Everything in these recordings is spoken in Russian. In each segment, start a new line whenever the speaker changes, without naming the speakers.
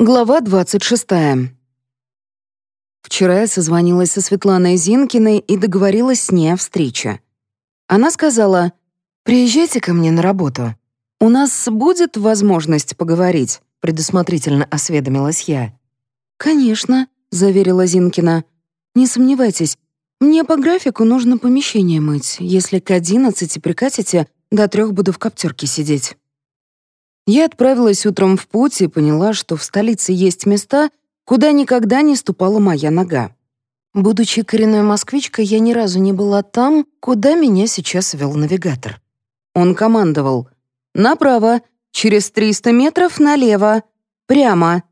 Глава 26. Вчера я созвонилась со Светланой Зинкиной и договорилась с ней о встрече. Она сказала, «Приезжайте ко мне на работу. У нас будет возможность поговорить», предусмотрительно осведомилась я. «Конечно», — заверила Зинкина. «Не сомневайтесь, мне по графику нужно помещение мыть. Если к одиннадцати прикатите, до трех буду в коптерке сидеть». Я отправилась утром в путь и поняла, что в столице есть места, куда никогда не ступала моя нога. Будучи коренной москвичкой, я ни разу не была там, куда меня сейчас вел навигатор. Он командовал «Направо, через 300 метров налево, прямо».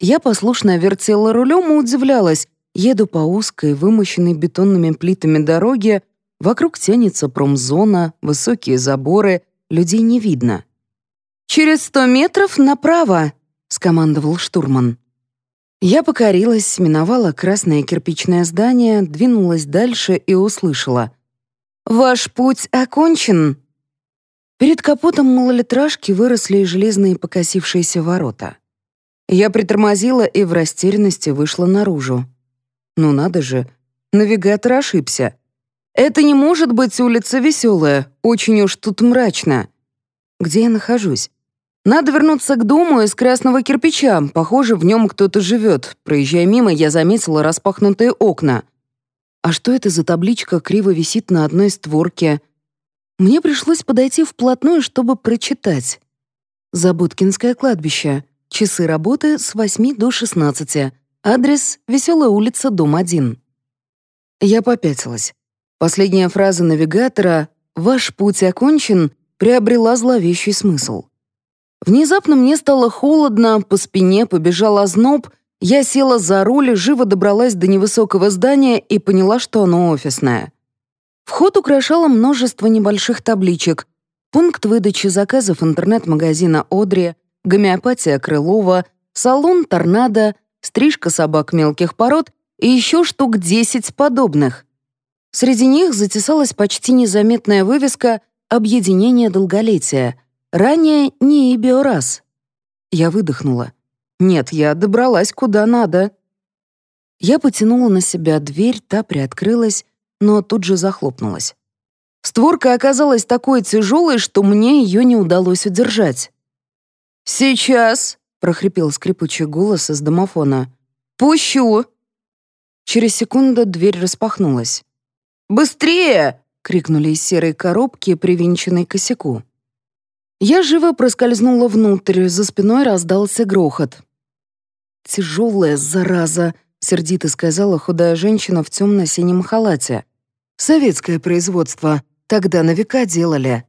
Я послушно вертела рулем и удивлялась. Еду по узкой, вымощенной бетонными плитами дороге, вокруг тянется промзона, высокие заборы, людей не видно. «Через сто метров направо!» — скомандовал штурман. Я покорилась, миновала красное кирпичное здание, двинулась дальше и услышала. «Ваш путь окончен!» Перед капотом малолитражки выросли железные покосившиеся ворота. Я притормозила и в растерянности вышла наружу. Ну надо же, навигатор ошибся. Это не может быть улица Веселая, очень уж тут мрачно. Где я нахожусь? Надо вернуться к дому из красного кирпича. Похоже, в нем кто-то живет. Проезжая мимо, я заметила распахнутые окна. А что это за табличка криво висит на одной створке? Мне пришлось подойти вплотную, чтобы прочитать. Забудкинское кладбище. Часы работы с 8 до 16. Адрес — Веселая улица, дом 1. Я попятилась. Последняя фраза навигатора «Ваш путь окончен» приобрела зловещий смысл. Внезапно мне стало холодно, по спине побежал озноб, я села за руль, и живо добралась до невысокого здания и поняла, что оно офисное. Вход украшало множество небольших табличек. Пункт выдачи заказов интернет-магазина «Одри», гомеопатия Крылова, салон «Торнадо», стрижка собак мелких пород и еще штук 10 подобных. Среди них затесалась почти незаметная вывеска «Объединение долголетия», Ранее не и биораз. Я выдохнула. Нет, я добралась куда надо. Я потянула на себя дверь, та приоткрылась, но тут же захлопнулась. Створка оказалась такой тяжелой, что мне ее не удалось удержать. «Сейчас!» — прохрипел скрипучий голос из домофона. «Пущу!» Через секунду дверь распахнулась. «Быстрее!» — крикнули из серой коробки, привинченной к косяку. Я живо проскользнула внутрь, за спиной раздался грохот. «Тяжелая зараза», — сердито сказала худая женщина в темно-синем халате. «Советское производство. Тогда на века делали».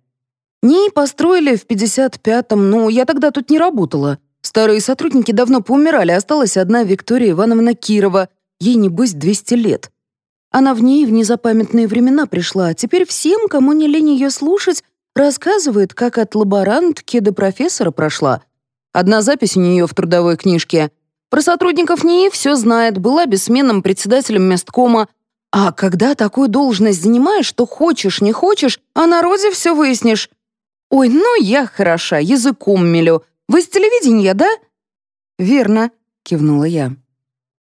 «НИИ построили в 55-м, но я тогда тут не работала. Старые сотрудники давно поумирали, осталась одна Виктория Ивановна Кирова, ей, небось, 200 лет. Она в ней в незапамятные времена пришла, а теперь всем, кому не лень ее слушать, Рассказывает, как от лаборантки до профессора прошла. Одна запись у нее в трудовой книжке. Про сотрудников НИИ все знает, была бессменным председателем месткома. А когда такую должность занимаешь, что хочешь, не хочешь, о народе все выяснишь. Ой, ну я хороша, языком мелю. Вы с телевидения, да? Верно, кивнула я.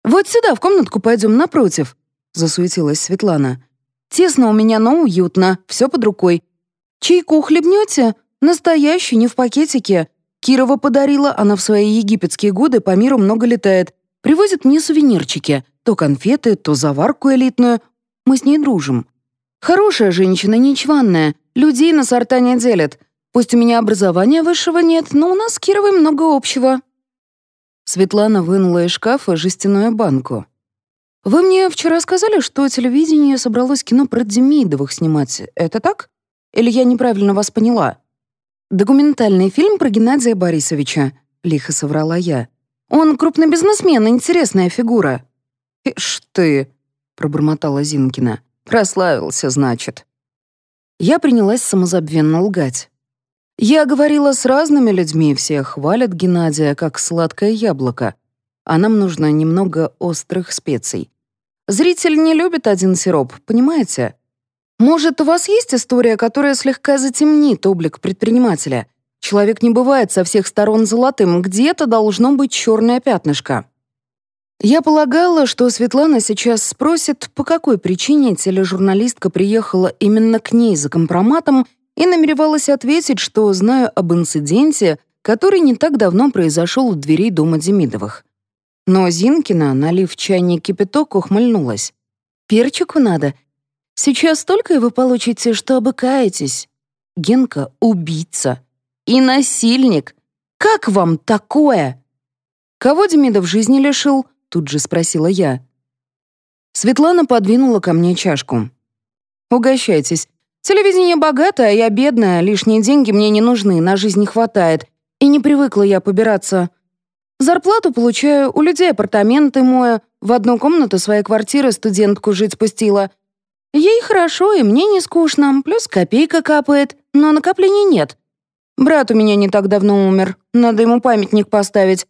Вот сюда, в комнатку пойдем напротив, засуетилась Светлана. Тесно у меня, но уютно, все под рукой. «Чайку хлебнете? Настоящий, не в пакетике. Кирова подарила, она в свои египетские годы по миру много летает. Привозит мне сувенирчики. То конфеты, то заварку элитную. Мы с ней дружим. Хорошая женщина, ничванная. Людей на сорта не делят. Пусть у меня образования высшего нет, но у нас с Кировой много общего». Светлана вынула из шкафа жестяную банку. «Вы мне вчера сказали, что телевидение собралось кино про Демидовых снимать. Это так?» Или я неправильно вас поняла?» «Документальный фильм про Геннадия Борисовича», — лихо соврала я. «Он крупный бизнесмен, интересная фигура». «Ишь ты», — пробормотала Зинкина. «Прославился, значит». Я принялась самозабвенно лгать. Я говорила с разными людьми, все хвалят Геннадия как сладкое яблоко, а нам нужно немного острых специй. Зритель не любит один сироп, понимаете? Может, у вас есть история, которая слегка затемнит облик предпринимателя? Человек не бывает со всех сторон золотым, где-то должно быть черное пятнышко. Я полагала, что Светлана сейчас спросит, по какой причине тележурналистка приехала именно к ней за компроматом и намеревалась ответить, что знаю об инциденте, который не так давно произошел у дверей дома Демидовых. Но Зинкина, налив чайник кипяток, ухмыльнулась. «Перчику надо. Сейчас столько вы получите, что обыкаетесь. Генка — убийца. И насильник. Как вам такое?» «Кого Демидов жизни лишил?» — тут же спросила я. Светлана подвинула ко мне чашку. «Угощайтесь. Телевидение богатое, а я бедная, лишние деньги мне не нужны, на жизнь не хватает. И не привыкла я побираться. Зарплату получаю, у людей апартаменты мою, в одну комнату своей квартиры студентку жить пустила. Ей хорошо, и мне не скучно, плюс копейка капает, но накоплений нет. Брат у меня не так давно умер, надо ему памятник поставить.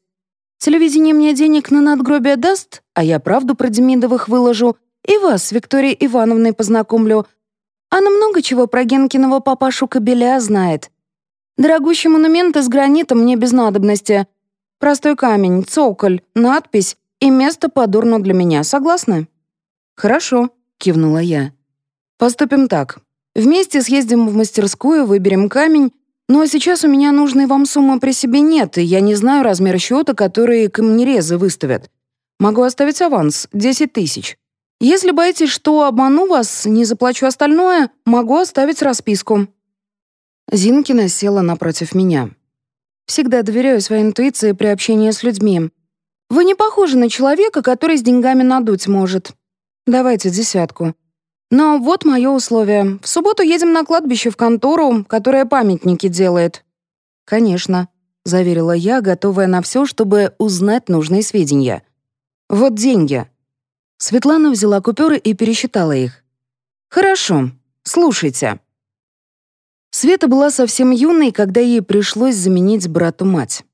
Телевидение мне денег на надгробие даст, а я правду про Демидовых выложу, и вас с Викторией Ивановной познакомлю. Она много чего про Генкиного папашу Кобеля знает. Дорогущий монумент из гранита мне без надобности — Простой камень, цоколь, надпись и место подурно для меня. Согласны?» «Хорошо», — кивнула я. «Поступим так. Вместе съездим в мастерскую, выберем камень, но сейчас у меня нужной вам суммы при себе нет, и я не знаю размер счета, который камнерезы выставят. Могу оставить аванс — 10 тысяч. Если боитесь, что обману вас, не заплачу остальное, могу оставить расписку». Зинкина села напротив меня. Всегда доверяю своей интуиции при общении с людьми. Вы не похожи на человека, который с деньгами надуть может. Давайте десятку. Но вот мое условие. В субботу едем на кладбище в контору, которая памятники делает. Конечно, заверила я, готовая на все, чтобы узнать нужные сведения. Вот деньги. Светлана взяла купюры и пересчитала их. Хорошо, слушайте. Света была совсем юной, когда ей пришлось заменить брату мать.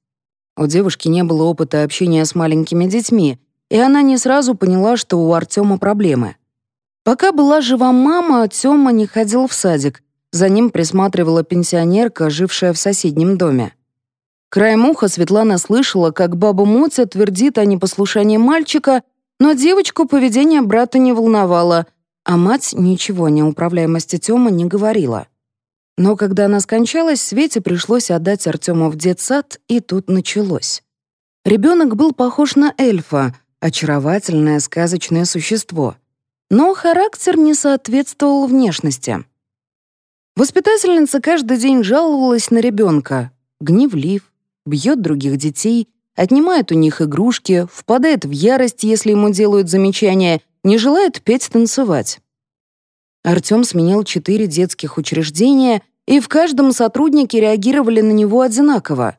У девушки не было опыта общения с маленькими детьми, и она не сразу поняла, что у Артема проблемы. Пока была жива мама, Тёма не ходил в садик. За ним присматривала пенсионерка, жившая в соседнем доме. Краем уха Светлана слышала, как баба Мотя твердит о непослушании мальчика, но девочку поведение брата не волновало, а мать ничего о неуправляемости Тёмы не говорила. Но когда она скончалась, Свете пришлось отдать Артема в детсад, и тут началось. Ребенок был похож на эльфа, очаровательное сказочное существо. Но характер не соответствовал внешности. Воспитательница каждый день жаловалась на ребенка. Гневлив, бьет других детей, отнимает у них игрушки, впадает в ярость, если ему делают замечания, не желает петь-танцевать. Артем сменил четыре детских учреждения, и в каждом сотрудники реагировали на него одинаково.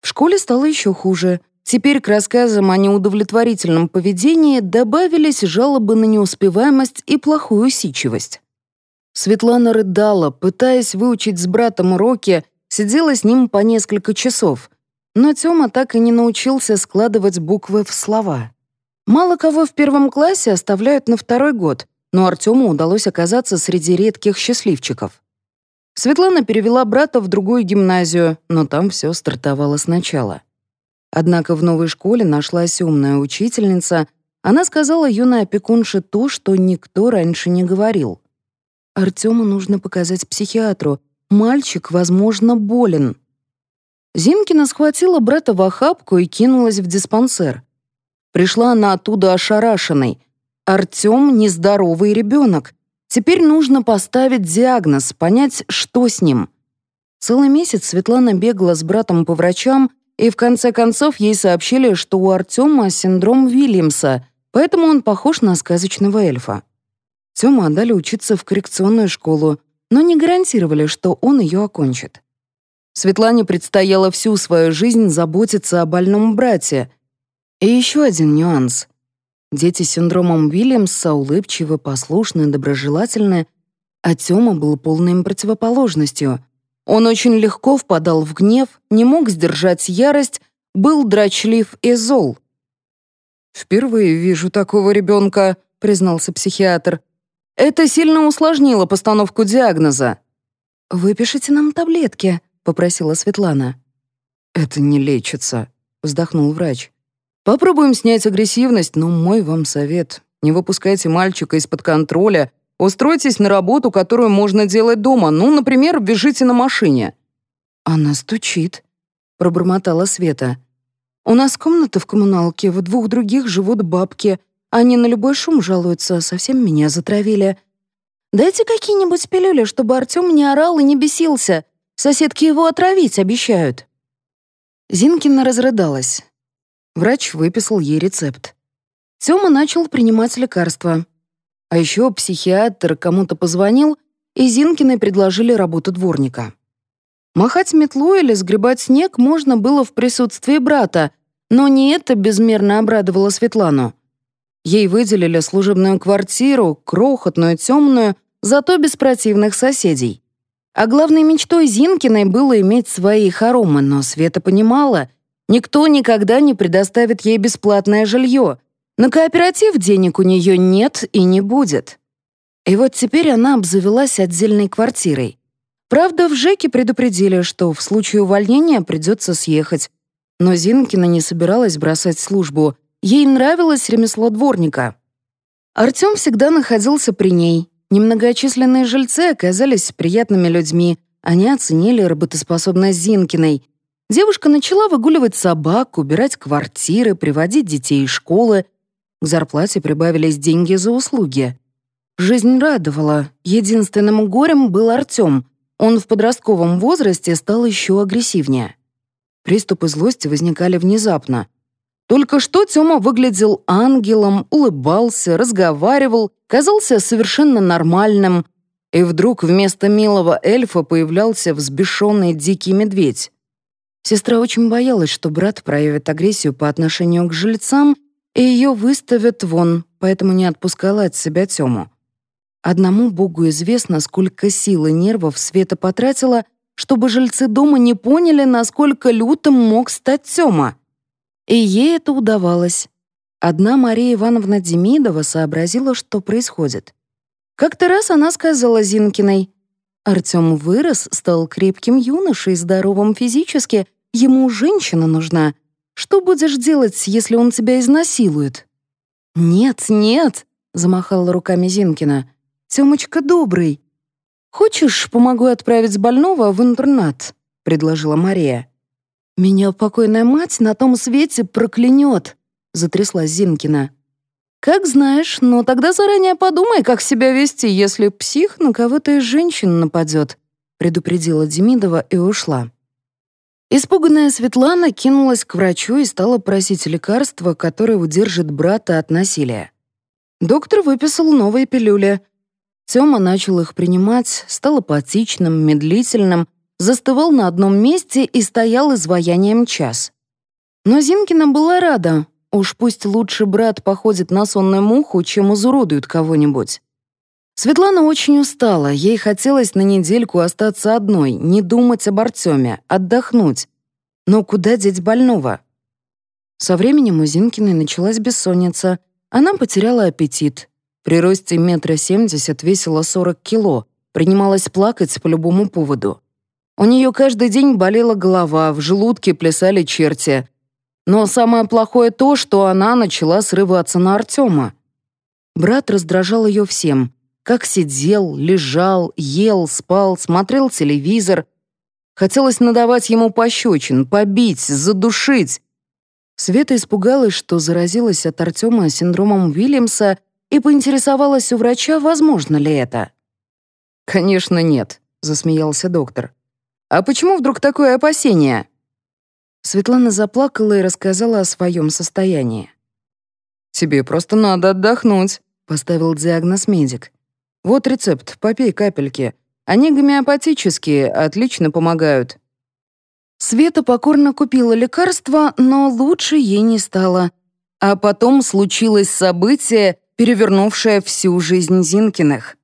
В школе стало еще хуже. Теперь к рассказам о неудовлетворительном поведении добавились жалобы на неуспеваемость и плохую усидчивость. Светлана рыдала, пытаясь выучить с братом уроки, сидела с ним по несколько часов. Но Тёма так и не научился складывать буквы в слова. Мало кого в первом классе оставляют на второй год, но Артему удалось оказаться среди редких счастливчиков. Светлана перевела брата в другую гимназию, но там все стартовало сначала. Однако в новой школе нашлась умная учительница. Она сказала юной опекунше то, что никто раньше не говорил. «Артему нужно показать психиатру. Мальчик, возможно, болен». Зинкина схватила брата в охапку и кинулась в диспансер. Пришла она оттуда ошарашенной — Артём нездоровый ребенок. Теперь нужно поставить диагноз, понять, что с ним. Целый месяц Светлана бегала с братом по врачам, и в конце концов ей сообщили, что у Артема синдром Вильямса, поэтому он похож на сказочного эльфа. Тёму отдали учиться в коррекционную школу, но не гарантировали, что он ее окончит. Светлане предстояло всю свою жизнь заботиться о больном брате. И еще один нюанс. Дети с синдромом Уильямса улыбчивы, послушны, доброжелательны, а Тёма был полной им противоположностью. Он очень легко впадал в гнев, не мог сдержать ярость, был драчлив и зол. «Впервые вижу такого ребенка», — признался психиатр. «Это сильно усложнило постановку диагноза». «Выпишите нам таблетки», — попросила Светлана.
«Это не лечится», — вздохнул врач. «Попробуем снять агрессивность, но мой вам совет. Не выпускайте мальчика из-под контроля, устройтесь на работу, которую можно делать дома. Ну, например, бежите на машине».
«Она стучит», — пробормотала Света. «У нас комната в коммуналке, в двух других живут бабки. Они на любой шум жалуются, совсем меня затравили. Дайте какие-нибудь пилюли, чтобы Артём не орал и не бесился. Соседки его отравить обещают». Зинкина разрыдалась. Врач выписал ей рецепт. Тёма начал принимать лекарства. А еще психиатр кому-то позвонил, и Зинкиной предложили работу дворника. Махать метлой или сгребать снег можно было в присутствии брата, но не это безмерно обрадовало Светлану. Ей выделили служебную квартиру, крохотную, темную, зато без противных соседей. А главной мечтой Зинкиной было иметь свои хоромы, но Света понимала, никто никогда не предоставит ей бесплатное жилье. На кооператив денег у нее нет и не будет. И вот теперь она обзавелась отдельной квартирой. Правда, в ЖЭКе предупредили, что в случае увольнения придется съехать. Но Зинкина не собиралась бросать службу. Ей нравилось ремесло дворника. Артём всегда находился при ней. Немногочисленные жильцы оказались приятными людьми. Они оценили работоспособность Зинкиной. Девушка начала выгуливать собак, убирать квартиры, приводить детей из школы. К зарплате прибавились деньги за услуги. Жизнь радовала. Единственным горем был Артём. Он в подростковом возрасте стал еще агрессивнее. Приступы злости возникали внезапно. Только что Тёма выглядел ангелом, улыбался, разговаривал, казался совершенно нормальным, и вдруг вместо милого эльфа появлялся взбешенный дикий медведь. Сестра очень боялась, что брат проявит агрессию по отношению к жильцам, и ее выставят вон, поэтому не отпускала от себя Тему. Одному Богу известно, сколько сил и нервов Света потратила, чтобы жильцы дома не поняли, насколько лютым мог стать Тёма. И ей это удавалось. Одна Мария Ивановна Демидова сообразила, что происходит. Как-то раз она сказала Зинкиной, «Артём вырос, стал крепким юношей, здоровым физически, ему женщина нужна. Что будешь делать, если он тебя изнасилует?» «Нет, нет», — замахала руками Зинкина, — Тёмочка добрый. Хочешь, помогу отправить больного в интернат?» — предложила Мария. «Меня покойная мать на том свете проклянет», — затряслась Зинкина. «Как знаешь, но тогда заранее подумай, как себя вести, если псих на кого-то из женщин нападет», — предупредила Демидова и ушла. Испуганная Светлана кинулась к врачу и стала просить лекарства, которое удержит брата от насилия. Доктор выписал новые пилюли, Тёма начал их принимать, стал апатичным, медлительным, застывал на одном месте и стоял изваянием час. Но Зинкина была рада. Уж пусть лучше брат походит на сонную муху, чем изуродует кого-нибудь. Светлана очень устала, ей хотелось на недельку остаться одной, не думать об Артеме, отдохнуть. Но куда деть больного? Со временем у Зинкиной началась бессонница. Она потеряла аппетит, при росте метра семьдесят весила 40 кило, принималась плакать по любому поводу. У нее каждый день болела голова, в желудке плясали черти. Но самое плохое то, что она начала срываться на Артема. Брат раздражал ее всем. Как сидел, лежал, ел, спал, смотрел телевизор. Хотелось надавать ему пощечин, побить, задушить. Света испугалась, что заразилась от Артема синдромом Уильямса и поинтересовалась у врача, возможно ли это.
«Конечно нет», — засмеялся доктор. «А почему вдруг такое опасение?»
Светлана заплакала и рассказала о своем состоянии.
«Тебе просто надо отдохнуть», — поставил диагноз медик. «Вот рецепт, попей капельки. Они гомеопатические, отлично помогают».
Света покорно купила лекарство, но лучше ей не стало. А потом случилось событие, перевернувшая всю жизнь Зинкиных.